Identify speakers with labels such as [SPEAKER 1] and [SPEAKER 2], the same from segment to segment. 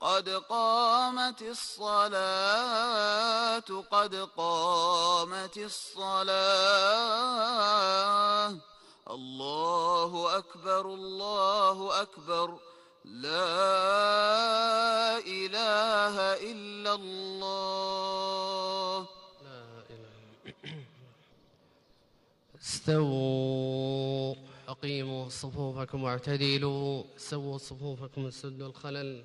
[SPEAKER 1] قد قامت الصلاة قد قامت الصلاة. الله أكبر الله أكبر. لا إله إلا الله.
[SPEAKER 2] لا إله استووا أقيموا صفوفكم واعتدلوا. سووا صفوفكم سدوا الخلل.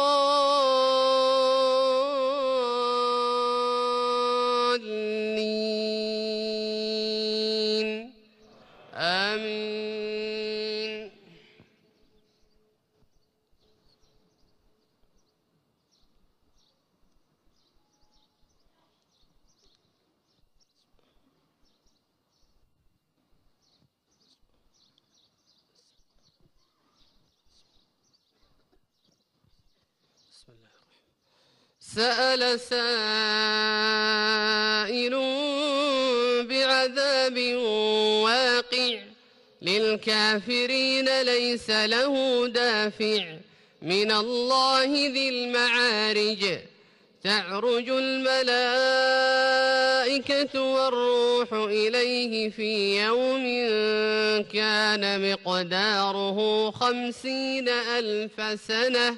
[SPEAKER 2] بسم الله سأل سائل بعذاب واقع للكافرين ليس له دافع من الله ذي المعارج. تعرج الملائكة والروح إليه في يوم كان مقداره خمسين ألف سنة.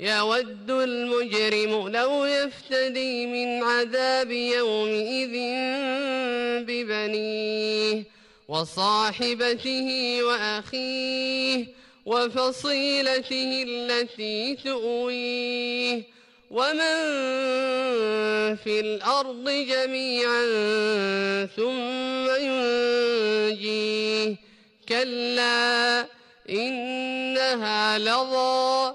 [SPEAKER 2] يود المجرم لو يفتدي من عذاب يومئذ ببنيه وصاحبته وأخيه وفصيلته التي تؤويه ومن في الأرض جميعا ثم ينجيه كلا إنها لظى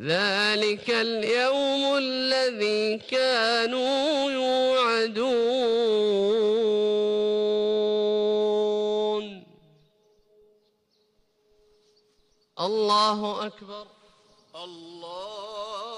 [SPEAKER 2] ذلك اليوم الذي كانوا يوعدون. الله أكبر.
[SPEAKER 1] الله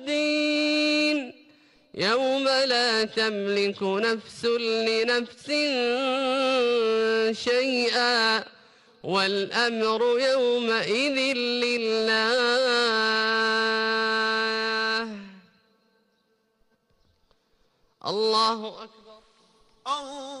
[SPEAKER 2] يوم لا تملك نفس لنفس شيئا والأمر يومئذ لله. الله أكبر.
[SPEAKER 1] الله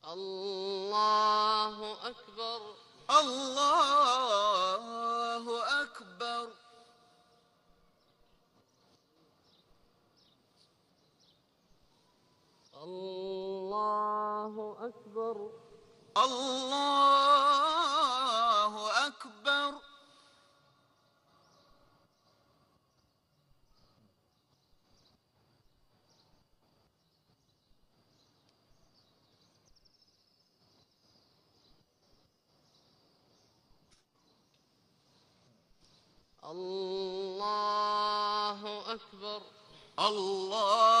[SPEAKER 2] الله أكبر.
[SPEAKER 1] الله أكبر
[SPEAKER 2] الله أكبر
[SPEAKER 1] الله أكبر
[SPEAKER 2] الله أكبر.
[SPEAKER 1] الله